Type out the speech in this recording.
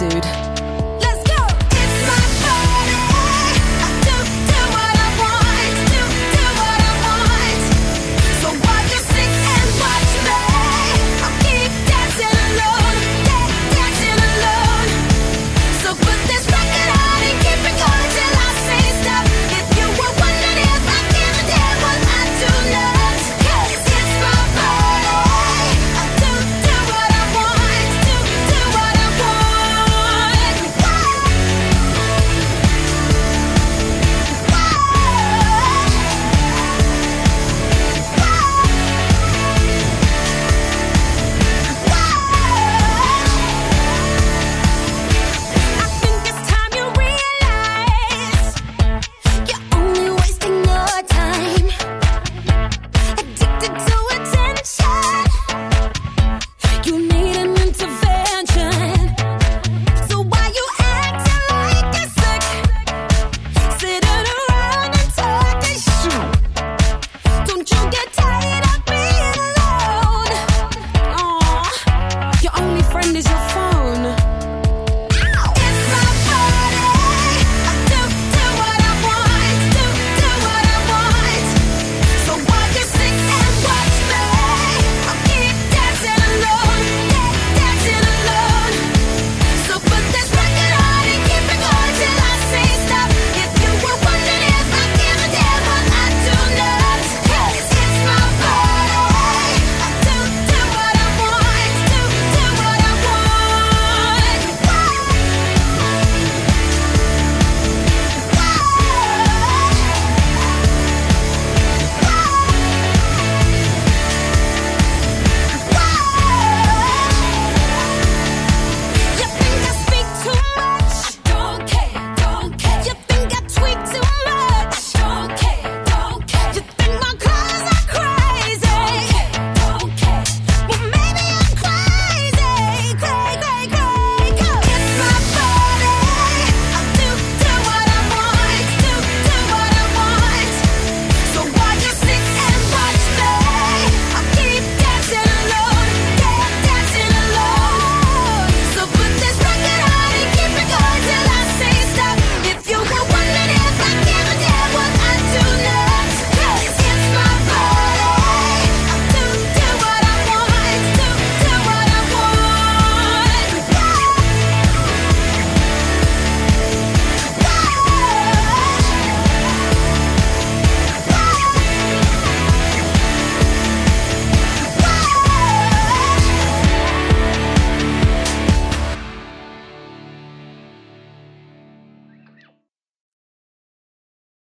dude.